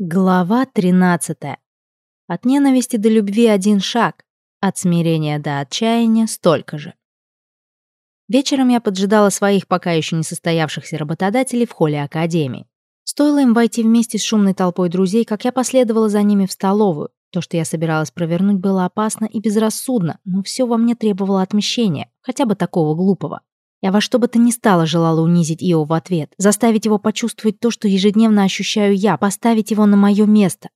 Глава 13. От ненависти до любви один шаг, от смирения до отчаяния столько же. Вечером я поджидала своих пока еще не состоявшихся работодателей в холле академии. Стоило им войти вместе с шумной толпой друзей, как я последовала за ними в столовую. То, что я собиралась провернуть, было опасно и безрассудно, но все во мне требовало отмещения, хотя бы такого глупого. Я во что бы то ни стало желала унизить Ио в ответ, заставить его почувствовать то, что ежедневно ощущаю я, поставить его на мое место.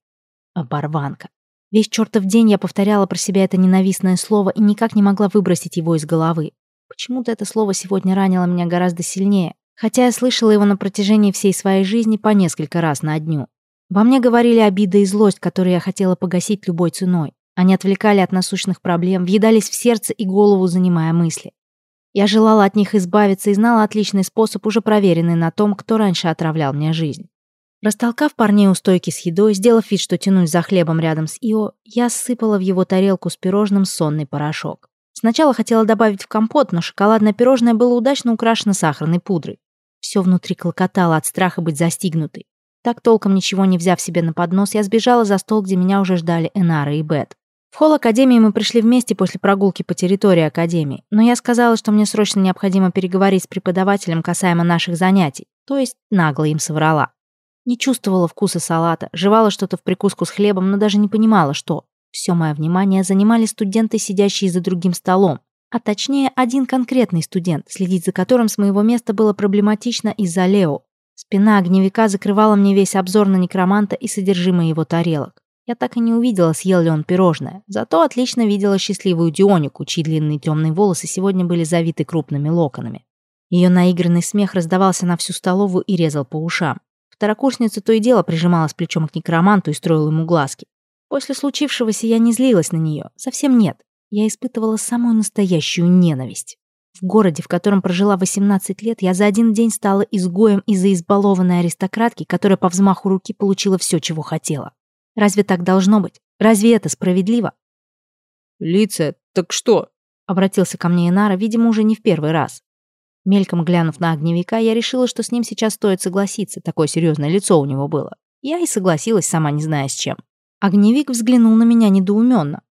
Оборванка. Весь чертов день я повторяла про себя это ненавистное слово и никак не могла выбросить его из головы. Почему-то это слово сегодня ранило меня гораздо сильнее, хотя я слышала его на протяжении всей своей жизни по несколько раз на дню. Во мне говорили обида и злость, которые я хотела погасить любой ценой. Они отвлекали от насущных проблем, въедались в сердце и голову, занимая мысли. Я желала от них избавиться и знала отличный способ, уже проверенный на том, кто раньше отравлял мне жизнь. Растолкав парней у стойки с едой, сделав вид, что тянусь за хлебом рядом с Ио, я сыпала в его тарелку с пирожным сонный порошок. Сначала хотела добавить в компот, но шоколадное пирожное было удачно украшено сахарной пудрой. Все внутри клокотало от страха быть застигнутой. Так толком ничего не взяв себе на поднос, я сбежала за стол, где меня уже ждали Энара и Бет. В холл Академии мы пришли вместе после прогулки по территории Академии, но я сказала, что мне срочно необходимо переговорить с преподавателем касаемо наших занятий, то есть нагло им соврала. Не чувствовала вкуса салата, жевала что-то в прикуску с хлебом, но даже не понимала, что. Все мое внимание занимали студенты, сидящие за другим столом, а точнее один конкретный студент, следить за которым с моего места было проблематично из-за Лео. Спина огневика закрывала мне весь обзор на некроманта и содержимое его тарелок. Я так и не увидела, съел ли он пирожное. Зато отлично видела счастливую Дионику, чьи длинные темные волосы сегодня были завиты крупными локонами. Ее наигранный смех раздавался на всю столовую и резал по ушам. Второкурсница то и дело прижималась плечом к некроманту и строила ему глазки. После случившегося я не злилась на нее. Совсем нет. Я испытывала самую настоящую ненависть. В городе, в котором прожила 18 лет, я за один день стала изгоем из-за избалованной аристократки, которая по взмаху руки получила все, чего хотела. Разве так должно быть? Разве это справедливо? «Лица, так что?» — обратился ко мне Инара, видимо, уже не в первый раз. Мельком глянув на огневика, я решила, что с ним сейчас стоит согласиться, такое серьезное лицо у него было. Я и согласилась, сама не зная с чем. Огневик взглянул на меня недоуменно.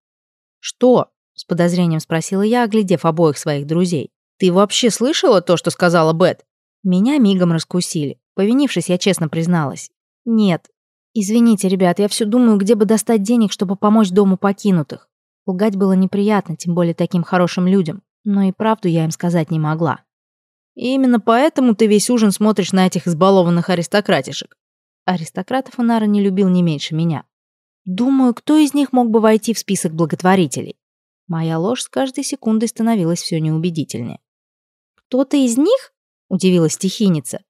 «Что?» — с подозрением спросила я, оглядев обоих своих друзей. «Ты вообще слышала то, что сказала Бет?» Меня мигом раскусили. Повинившись, я честно призналась. «Нет, «Извините, ребят, я все думаю, где бы достать денег, чтобы помочь дому покинутых». Лгать было неприятно, тем более таким хорошим людям, но и правду я им сказать не могла. И именно поэтому ты весь ужин смотришь на этих избалованных аристократишек. Аристократов Инара не любил не меньше меня. Думаю, кто из них мог бы войти в список благотворителей? Моя ложь с каждой секундой становилась все неубедительнее. «Кто-то из них?» – удивилась стихийница.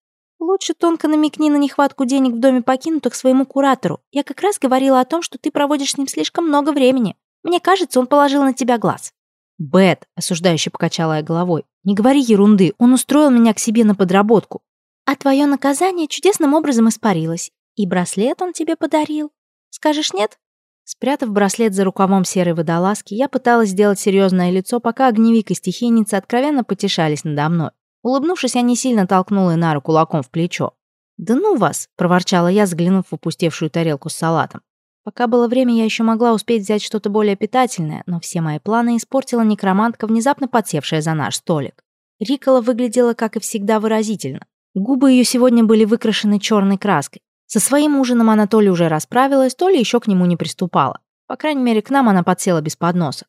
Лучше тонко намекни на нехватку денег в доме покинутых своему куратору. Я как раз говорила о том, что ты проводишь с ним слишком много времени. Мне кажется, он положил на тебя глаз». «Бет», — осуждающе покачала я головой, — «не говори ерунды, он устроил меня к себе на подработку». «А твое наказание чудесным образом испарилось. И браслет он тебе подарил. Скажешь нет?» Спрятав браслет за рукавом серой водолазки, я пыталась сделать серьезное лицо, пока огневик и стихийница откровенно потешались надо мной. Улыбнувшись, я не сильно толкнула Инару кулаком в плечо. «Да ну вас!» — проворчала я, взглянув в опустевшую тарелку с салатом. Пока было время, я еще могла успеть взять что-то более питательное, но все мои планы испортила некромантка, внезапно подсевшая за наш столик. Рикола выглядела, как и всегда, выразительно. Губы ее сегодня были выкрашены черной краской. Со своим ужином она то ли уже расправилась, то ли еще к нему не приступала. По крайней мере, к нам она подсела без подноса.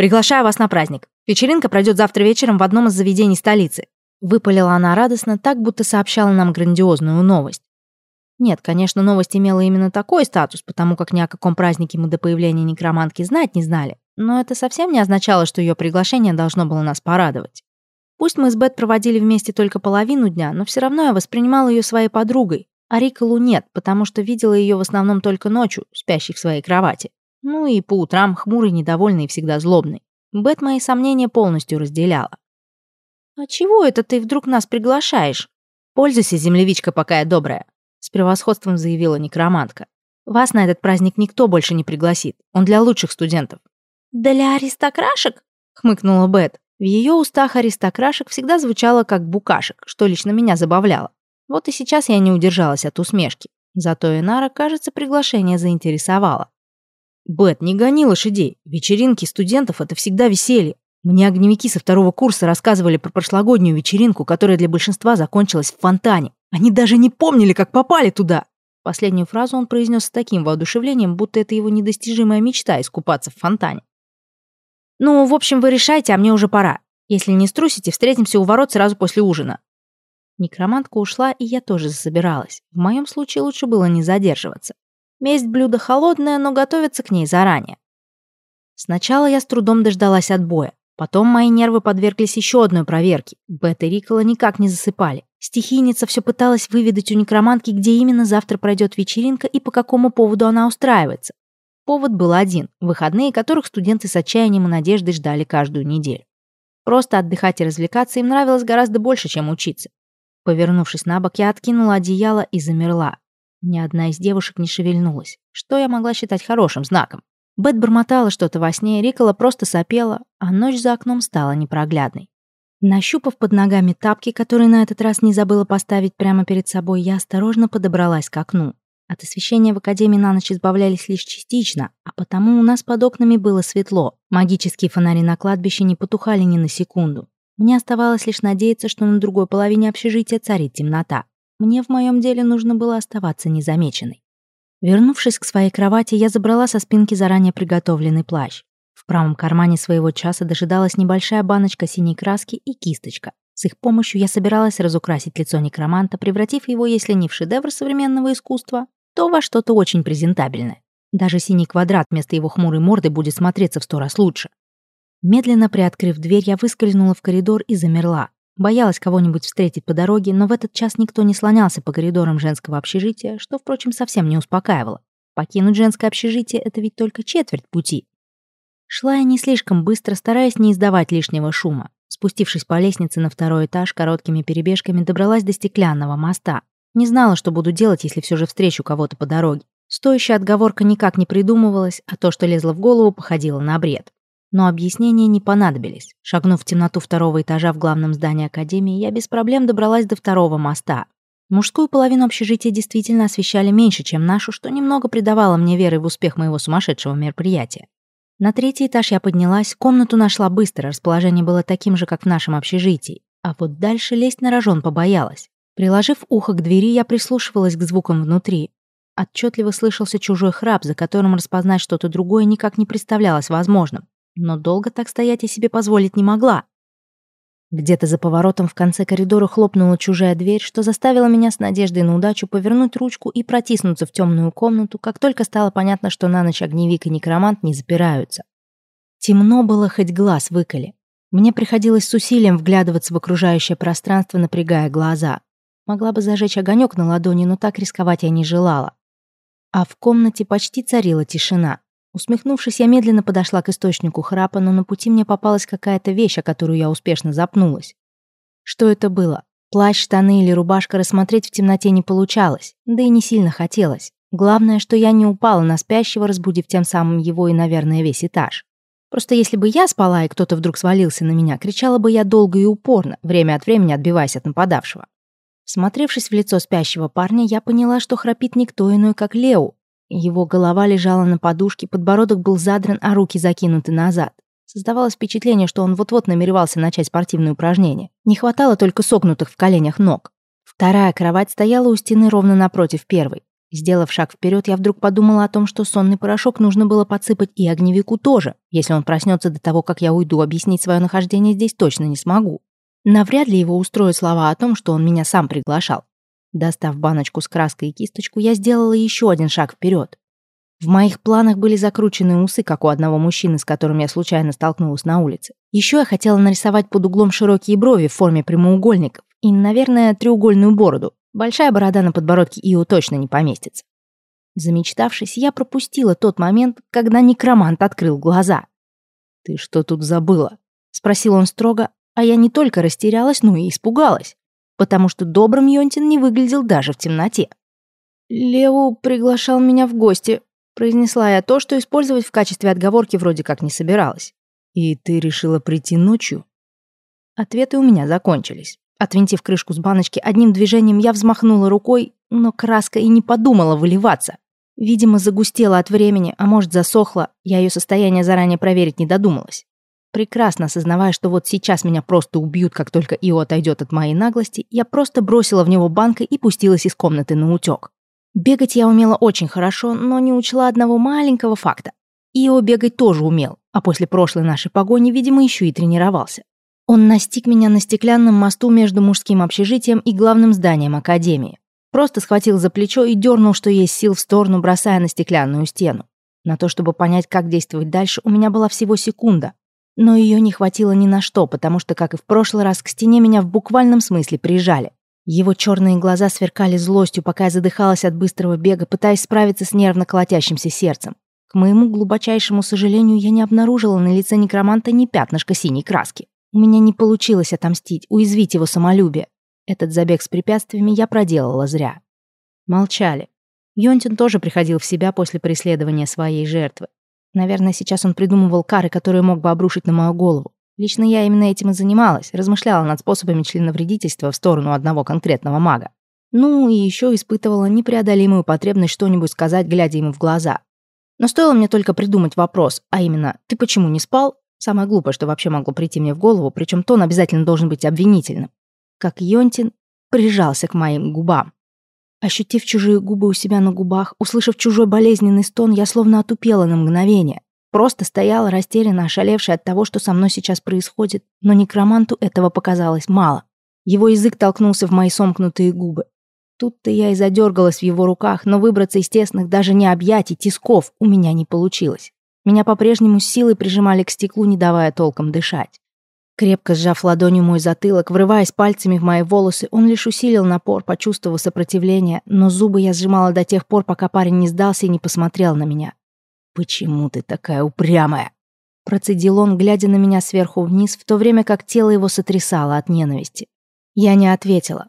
«Приглашаю вас на праздник. Вечеринка пройдет завтра вечером в одном из заведений столицы. Выпалила она радостно, так будто сообщала нам грандиозную новость. Нет, конечно, новость имела именно такой статус, потому как ни о каком празднике мы до появления некромантки знать не знали. Но это совсем не означало, что ее приглашение должно было нас порадовать. Пусть мы с Бет проводили вместе только половину дня, но все равно я воспринимала ее своей подругой, а Риколу нет, потому что видела ее в основном только ночью, спящей в своей кровати. Ну и по утрам хмурый, недовольный и всегда злобный. Бет мои сомнения полностью разделяла. «А чего это ты вдруг нас приглашаешь?» «Пользуйся, землевичка, пока я добрая», — с превосходством заявила некромантка. «Вас на этот праздник никто больше не пригласит. Он для лучших студентов». «Для аристокрашек?» — хмыкнула Бет. В ее устах аристокрашек всегда звучало как букашек, что лично меня забавляло. Вот и сейчас я не удержалась от усмешки. Зато Инара, кажется, приглашение заинтересовало. «Бет, не гони лошадей. Вечеринки студентов — это всегда веселье. Мне огневики со второго курса рассказывали про прошлогоднюю вечеринку, которая для большинства закончилась в фонтане. Они даже не помнили, как попали туда!» Последнюю фразу он произнес с таким воодушевлением, будто это его недостижимая мечта искупаться в фонтане. «Ну, в общем, вы решайте, а мне уже пора. Если не струсите, встретимся у ворот сразу после ужина». Некромантка ушла, и я тоже засобиралась. В моем случае лучше было не задерживаться. Месть блюдо холодное, но готовиться к ней заранее. Сначала я с трудом дождалась отбоя. Потом мои нервы подверглись еще одной проверке. Бет и Рикола никак не засыпали. Стихийница все пыталась выведать у некромантки, где именно завтра пройдет вечеринка и по какому поводу она устраивается. Повод был один – выходные, которых студенты с отчаянием и надеждой ждали каждую неделю. Просто отдыхать и развлекаться им нравилось гораздо больше, чем учиться. Повернувшись на бок, я откинула одеяло и замерла. Ни одна из девушек не шевельнулась, что я могла считать хорошим знаком. Бет бормотала что-то во сне, Рикола просто сопела, а ночь за окном стала непроглядной. Нащупав под ногами тапки, которые на этот раз не забыла поставить прямо перед собой, я осторожно подобралась к окну. От освещения в академии на ночь избавлялись лишь частично, а потому у нас под окнами было светло. Магические фонари на кладбище не потухали ни на секунду. Мне оставалось лишь надеяться, что на другой половине общежития царит темнота. Мне в моем деле нужно было оставаться незамеченной. Вернувшись к своей кровати, я забрала со спинки заранее приготовленный плащ. В правом кармане своего часа дожидалась небольшая баночка синей краски и кисточка. С их помощью я собиралась разукрасить лицо некроманта, превратив его, если не в шедевр современного искусства, то во что-то очень презентабельное. Даже синий квадрат вместо его хмурой морды будет смотреться в сто раз лучше. Медленно приоткрыв дверь, я выскользнула в коридор и замерла. Боялась кого-нибудь встретить по дороге, но в этот час никто не слонялся по коридорам женского общежития, что, впрочем, совсем не успокаивало. Покинуть женское общежитие — это ведь только четверть пути. Шла я не слишком быстро, стараясь не издавать лишнего шума. Спустившись по лестнице на второй этаж, короткими перебежками добралась до стеклянного моста. Не знала, что буду делать, если все же встречу кого-то по дороге. Стоящая отговорка никак не придумывалась, а то, что лезло в голову, походило на бред. Но объяснения не понадобились. Шагнув в темноту второго этажа в главном здании Академии, я без проблем добралась до второго моста. Мужскую половину общежития действительно освещали меньше, чем нашу, что немного придавало мне веры в успех моего сумасшедшего мероприятия. На третий этаж я поднялась, комнату нашла быстро, расположение было таким же, как в нашем общежитии. А вот дальше лезть на рожон побоялась. Приложив ухо к двери, я прислушивалась к звукам внутри. Отчетливо слышался чужой храп, за которым распознать что-то другое никак не представлялось возможным. Но долго так стоять я себе позволить не могла. Где-то за поворотом в конце коридора хлопнула чужая дверь, что заставило меня с надеждой на удачу повернуть ручку и протиснуться в темную комнату, как только стало понятно, что на ночь огневик и некромант не запираются. Темно было, хоть глаз выколи. Мне приходилось с усилием вглядываться в окружающее пространство, напрягая глаза. Могла бы зажечь огонек на ладони, но так рисковать я не желала. А в комнате почти царила тишина. Усмехнувшись, я медленно подошла к источнику храпа, но на пути мне попалась какая-то вещь, о которую я успешно запнулась. Что это было? Плащ, штаны или рубашка рассмотреть в темноте не получалось, да и не сильно хотелось. Главное, что я не упала на спящего, разбудив тем самым его и, наверное, весь этаж. Просто если бы я спала, и кто-то вдруг свалился на меня, кричала бы я долго и упорно, время от времени отбиваясь от нападавшего. Смотревшись в лицо спящего парня, я поняла, что храпит никто иной, как Лео, его голова лежала на подушке, подбородок был задран, а руки закинуты назад. Создавалось впечатление, что он вот-вот намеревался начать спортивные упражнения. Не хватало только согнутых в коленях ног. Вторая кровать стояла у стены ровно напротив первой. Сделав шаг вперед, я вдруг подумала о том, что сонный порошок нужно было подсыпать и огневику тоже. Если он проснется до того, как я уйду, объяснить свое нахождение здесь точно не смогу. Навряд ли его устроят слова о том, что он меня сам приглашал. Достав баночку с краской и кисточку, я сделала еще один шаг вперед. В моих планах были закрученные усы, как у одного мужчины, с которым я случайно столкнулась на улице. Еще я хотела нарисовать под углом широкие брови в форме прямоугольников и, наверное, треугольную бороду. Большая борода на подбородке Ио точно не поместится. Замечтавшись, я пропустила тот момент, когда некромант открыл глаза. «Ты что тут забыла?» — спросил он строго, а я не только растерялась, но и испугалась потому что добрым Йонтин не выглядел даже в темноте. «Лео приглашал меня в гости», — произнесла я то, что использовать в качестве отговорки вроде как не собиралась. «И ты решила прийти ночью?» Ответы у меня закончились. Отвинтив крышку с баночки, одним движением я взмахнула рукой, но краска и не подумала выливаться. Видимо, загустела от времени, а может засохла, я ее состояние заранее проверить не додумалась. Прекрасно осознавая, что вот сейчас меня просто убьют, как только Ио отойдет от моей наглости, я просто бросила в него банкой и пустилась из комнаты на утек. Бегать я умела очень хорошо, но не учла одного маленького факта. Ио бегать тоже умел, а после прошлой нашей погони, видимо, еще и тренировался. Он настиг меня на стеклянном мосту между мужским общежитием и главным зданием академии. Просто схватил за плечо и дернул, что есть сил в сторону, бросая на стеклянную стену. На то, чтобы понять, как действовать дальше, у меня была всего секунда. Но ее не хватило ни на что, потому что, как и в прошлый раз, к стене меня в буквальном смысле прижали. Его черные глаза сверкали злостью, пока я задыхалась от быстрого бега, пытаясь справиться с нервно колотящимся сердцем. К моему глубочайшему сожалению, я не обнаружила на лице некроманта ни пятнышка синей краски. У меня не получилось отомстить, уязвить его самолюбие. Этот забег с препятствиями я проделала зря. Молчали. Йонтин тоже приходил в себя после преследования своей жертвы. Наверное, сейчас он придумывал кары, которые мог бы обрушить на мою голову. Лично я именно этим и занималась, размышляла над способами членовредительства в сторону одного конкретного мага. Ну и еще испытывала непреодолимую потребность что-нибудь сказать, глядя ему в глаза. Но стоило мне только придумать вопрос, а именно «ты почему не спал?» Самое глупое, что вообще могло прийти мне в голову, причем тон обязательно должен быть обвинительным как Йонтин прижался к моим губам. Ощутив чужие губы у себя на губах, услышав чужой болезненный стон, я словно отупела на мгновение. Просто стояла растерянно, ошалевшая от того, что со мной сейчас происходит, но некроманту этого показалось мало. Его язык толкнулся в мои сомкнутые губы. Тут-то я и задергалась в его руках, но выбраться из тесных даже не объятий, тисков у меня не получилось. Меня по-прежнему силой прижимали к стеклу, не давая толком дышать. Крепко сжав ладонью мой затылок, врываясь пальцами в мои волосы, он лишь усилил напор, почувствовав сопротивление, но зубы я сжимала до тех пор, пока парень не сдался и не посмотрел на меня. «Почему ты такая упрямая?» Процедил он, глядя на меня сверху вниз, в то время как тело его сотрясало от ненависти. Я не ответила.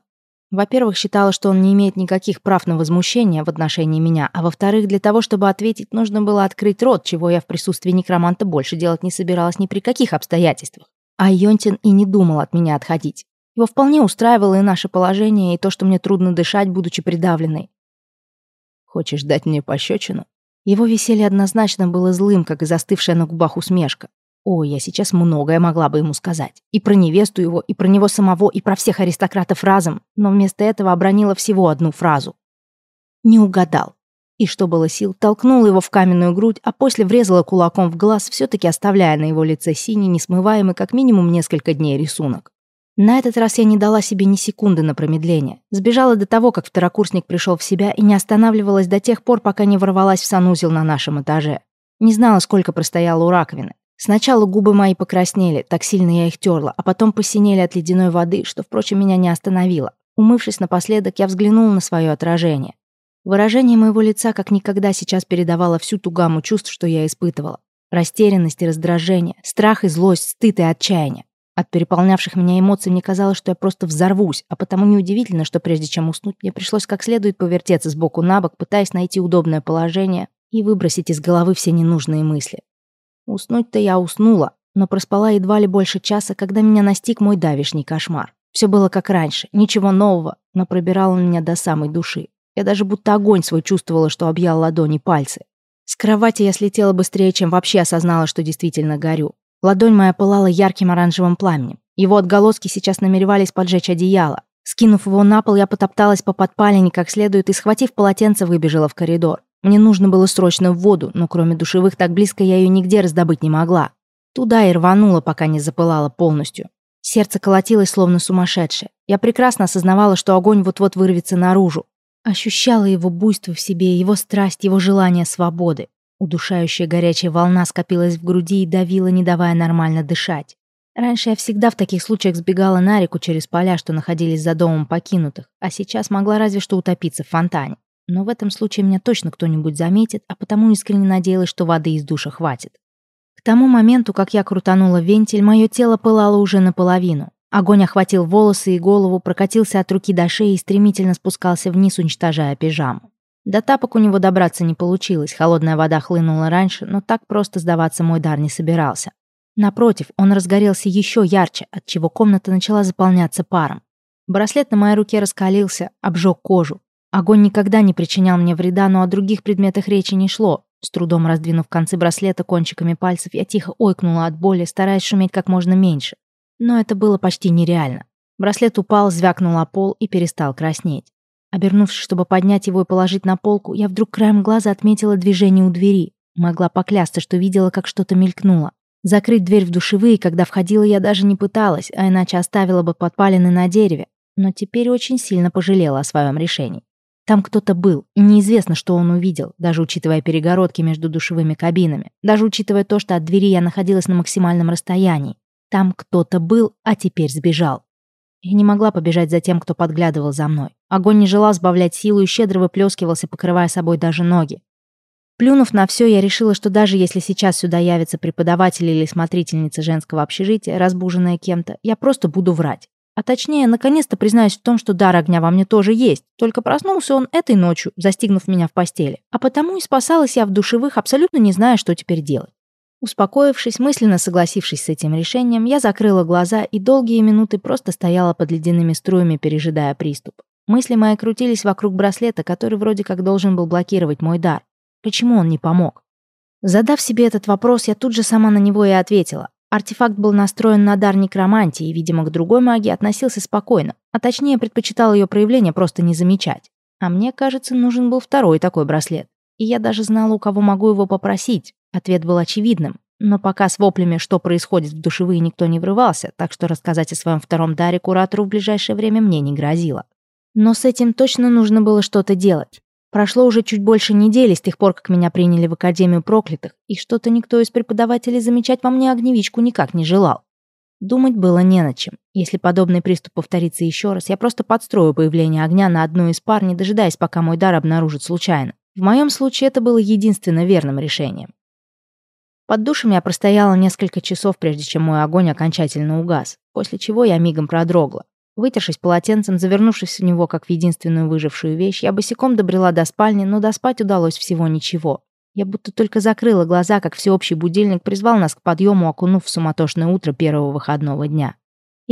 Во-первых, считала, что он не имеет никаких прав на возмущение в отношении меня, а во-вторых, для того, чтобы ответить, нужно было открыть рот, чего я в присутствии некроманта больше делать не собиралась ни при каких обстоятельствах. А Йонтин и не думал от меня отходить. Его вполне устраивало и наше положение, и то, что мне трудно дышать, будучи придавленной. «Хочешь дать мне пощечину?» Его веселье однозначно было злым, как и застывшая на губах усмешка. О, я сейчас многое могла бы ему сказать. И про невесту его, и про него самого, и про всех аристократов разом, но вместо этого обронила всего одну фразу. Не угадал и, что было сил, толкнула его в каменную грудь, а после врезала кулаком в глаз, все-таки оставляя на его лице синий, несмываемый как минимум несколько дней рисунок. На этот раз я не дала себе ни секунды на промедление. Сбежала до того, как второкурсник пришел в себя и не останавливалась до тех пор, пока не ворвалась в санузел на нашем этаже. Не знала, сколько простояла у раковины. Сначала губы мои покраснели, так сильно я их терла, а потом посинели от ледяной воды, что, впрочем, меня не остановило. Умывшись напоследок, я взглянула на свое отражение. Выражение моего лица как никогда сейчас передавало всю ту гамму чувств, что я испытывала. Растерянность и раздражение, страх и злость, стыд и отчаяние. От переполнявших меня эмоций мне казалось, что я просто взорвусь, а потому неудивительно, что прежде чем уснуть, мне пришлось как следует повертеться с боку на бок, пытаясь найти удобное положение и выбросить из головы все ненужные мысли. Уснуть-то я уснула, но проспала едва ли больше часа, когда меня настиг мой давишний кошмар. Все было как раньше, ничего нового, но пробирало меня до самой души. Я даже будто огонь свой чувствовала, что объял ладони пальцы. С кровати я слетела быстрее, чем вообще осознала, что действительно горю. Ладонь моя пылала ярким оранжевым пламенем. Его отголоски сейчас намеревались поджечь одеяло. Скинув его на пол, я потопталась по подпалине как следует и, схватив полотенце, выбежала в коридор. Мне нужно было срочно в воду, но кроме душевых так близко я ее нигде раздобыть не могла. Туда и рванула, пока не запылала полностью. Сердце колотилось, словно сумасшедшее. Я прекрасно осознавала, что огонь вот-вот вырвется наружу. Ощущала его буйство в себе, его страсть, его желание свободы. Удушающая горячая волна скопилась в груди и давила, не давая нормально дышать. Раньше я всегда в таких случаях сбегала на реку через поля, что находились за домом покинутых, а сейчас могла разве что утопиться в фонтане. Но в этом случае меня точно кто-нибудь заметит, а потому искренне надеялась, что воды из душа хватит. К тому моменту, как я крутанула вентиль, мое тело пылало уже наполовину. Огонь охватил волосы и голову, прокатился от руки до шеи и стремительно спускался вниз, уничтожая пижаму. До тапок у него добраться не получилось, холодная вода хлынула раньше, но так просто сдаваться мой дар не собирался. Напротив, он разгорелся еще ярче, отчего комната начала заполняться паром. Браслет на моей руке раскалился, обжег кожу. Огонь никогда не причинял мне вреда, но о других предметах речи не шло. С трудом раздвинув концы браслета кончиками пальцев, я тихо ойкнула от боли, стараясь шуметь как можно меньше. Но это было почти нереально. Браслет упал, звякнул о пол и перестал краснеть. Обернувшись, чтобы поднять его и положить на полку, я вдруг краем глаза отметила движение у двери. Могла поклясться, что видела, как что-то мелькнуло. Закрыть дверь в душевые, когда входила, я даже не пыталась, а иначе оставила бы подпалины на дереве. Но теперь очень сильно пожалела о своем решении. Там кто-то был, и неизвестно, что он увидел, даже учитывая перегородки между душевыми кабинами, даже учитывая то, что от двери я находилась на максимальном расстоянии. Там кто-то был, а теперь сбежал. Я не могла побежать за тем, кто подглядывал за мной. Огонь не желал сбавлять силу и щедро выплескивался, покрывая собой даже ноги. Плюнув на все, я решила, что даже если сейчас сюда явится преподаватель или смотрительница женского общежития, разбуженная кем-то, я просто буду врать. А точнее, наконец-то признаюсь в том, что дар огня во мне тоже есть, только проснулся он этой ночью, застигнув меня в постели. А потому и спасалась я в душевых, абсолютно не зная, что теперь делать. Успокоившись, мысленно согласившись с этим решением, я закрыла глаза и долгие минуты просто стояла под ледяными струями, пережидая приступ. Мысли мои крутились вокруг браслета, который вроде как должен был блокировать мой дар. Почему он не помог? Задав себе этот вопрос, я тут же сама на него и ответила. Артефакт был настроен на дар некромантии и, видимо, к другой магии относился спокойно, а точнее предпочитал ее проявление просто не замечать. А мне, кажется, нужен был второй такой браслет. И я даже знала, у кого могу его попросить. Ответ был очевидным. Но пока с воплями, что происходит в душевые, никто не врывался, так что рассказать о своем втором даре куратору в ближайшее время мне не грозило. Но с этим точно нужно было что-то делать. Прошло уже чуть больше недели с тех пор, как меня приняли в Академию проклятых, и что-то никто из преподавателей замечать во мне огневичку никак не желал. Думать было не над чем. Если подобный приступ повторится еще раз, я просто подстрою появление огня на одну из пар, не дожидаясь, пока мой дар обнаружит случайно. В моем случае это было единственно верным решением. Под душем я простояла несколько часов, прежде чем мой огонь окончательно угас, после чего я мигом продрогла. Вытершись полотенцем, завернувшись в него как в единственную выжившую вещь, я босиком добрела до спальни, но доспать удалось всего ничего. Я будто только закрыла глаза, как всеобщий будильник призвал нас к подъему, окунув в суматошное утро первого выходного дня.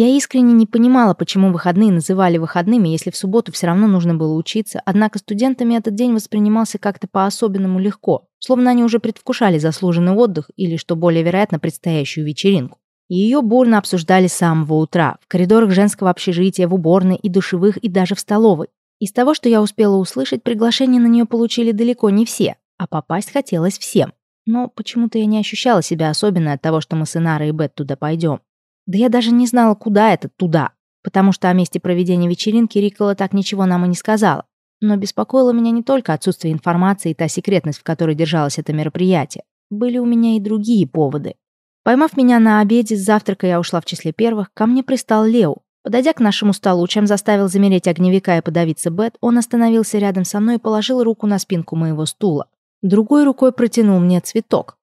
Я искренне не понимала, почему выходные называли выходными, если в субботу все равно нужно было учиться, однако студентами этот день воспринимался как-то по-особенному легко, словно они уже предвкушали заслуженный отдых или, что более вероятно, предстоящую вечеринку. Ее бурно обсуждали с самого утра, в коридорах женского общежития, в уборной и душевых, и даже в столовой. Из того, что я успела услышать, приглашение на нее получили далеко не все, а попасть хотелось всем. Но почему-то я не ощущала себя особенно от того, что мы с Инарой и Бет туда пойдем. Да я даже не знала, куда это туда, потому что о месте проведения вечеринки Рикола так ничего нам и не сказала. Но беспокоило меня не только отсутствие информации и та секретность, в которой держалось это мероприятие. Были у меня и другие поводы. Поймав меня на обеде, с завтрака я ушла в числе первых, ко мне пристал Лео. Подойдя к нашему столу, чем заставил замереть огневика и подавиться Бет, он остановился рядом со мной и положил руку на спинку моего стула. Другой рукой протянул мне цветок.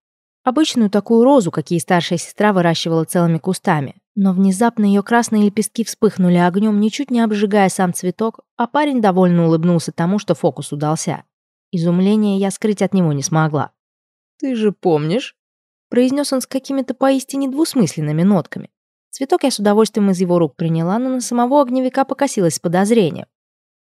Обычную такую розу, какие старшая сестра выращивала целыми кустами. Но внезапно ее красные лепестки вспыхнули огнем, ничуть не обжигая сам цветок, а парень довольно улыбнулся тому, что фокус удался. Изумление я скрыть от него не смогла. «Ты же помнишь?» произнес он с какими-то поистине двусмысленными нотками. Цветок я с удовольствием из его рук приняла, но на самого огневика покосилась с подозрением.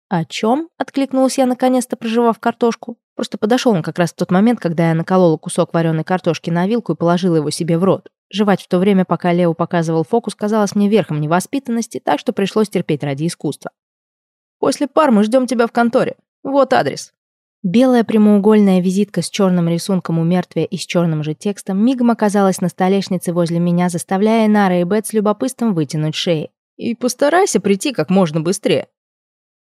«О чем?» — откликнулась я, наконец-то проживав картошку. Просто подошел он как раз в тот момент, когда я наколола кусок вареной картошки на вилку и положила его себе в рот. Жевать в то время, пока Лео показывал фокус, казалось мне верхом невоспитанности, так что пришлось терпеть ради искусства. «После пар мы ждем тебя в конторе. Вот адрес». Белая прямоугольная визитка с черным рисунком у мертвия и с черным же текстом мигом оказалась на столешнице возле меня, заставляя Нара и Бет с любопытством вытянуть шеи. «И постарайся прийти как можно быстрее».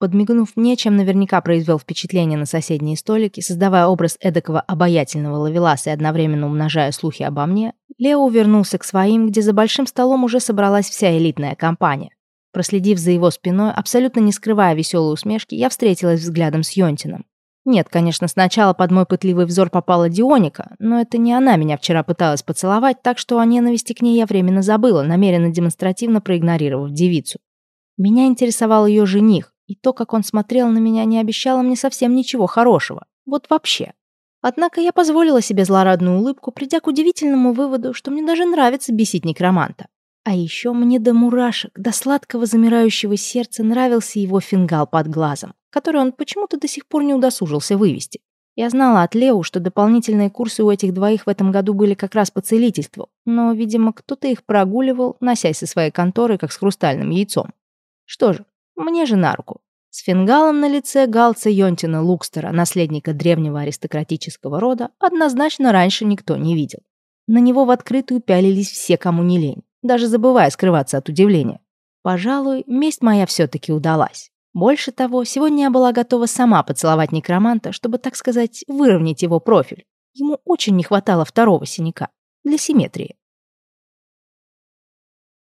Подмигнув мне, чем наверняка произвел впечатление на соседние столики, создавая образ эдакого обаятельного ловеласа и одновременно умножая слухи обо мне, Лео вернулся к своим, где за большим столом уже собралась вся элитная компания. Проследив за его спиной, абсолютно не скрывая веселой усмешки, я встретилась взглядом с Йонтином. Нет, конечно, сначала под мой пытливый взор попала Дионика, но это не она меня вчера пыталась поцеловать, так что о ненависти к ней я временно забыла, намеренно демонстративно проигнорировав девицу. Меня интересовал ее жених, и то, как он смотрел на меня, не обещало мне совсем ничего хорошего. Вот вообще. Однако я позволила себе злорадную улыбку, придя к удивительному выводу, что мне даже нравится бесить некроманта. А еще мне до мурашек, до сладкого замирающего сердца нравился его фингал под глазом. который он почему-то до сих пор не удосужился вывести. Я знала от Лео, что дополнительные курсы у этих двоих в этом году были как раз по целительству, но, видимо, кто-то их прогуливал, носясь со своей конторой, как с хрустальным яйцом. Что же, мне же на руку. С фингалом на лице Галца Йонтина Лукстера, наследника древнего аристократического рода, однозначно раньше никто не видел. На него в открытую пялились все, кому не лень, даже забывая скрываться от удивления. Пожалуй, месть моя все-таки удалась. Больше того, сегодня я была готова сама поцеловать некроманта, чтобы, так сказать, выровнять его профиль. Ему очень не хватало второго синяка. Для симметрии.